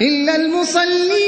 إِلَّا الْمُصَلِّينَ.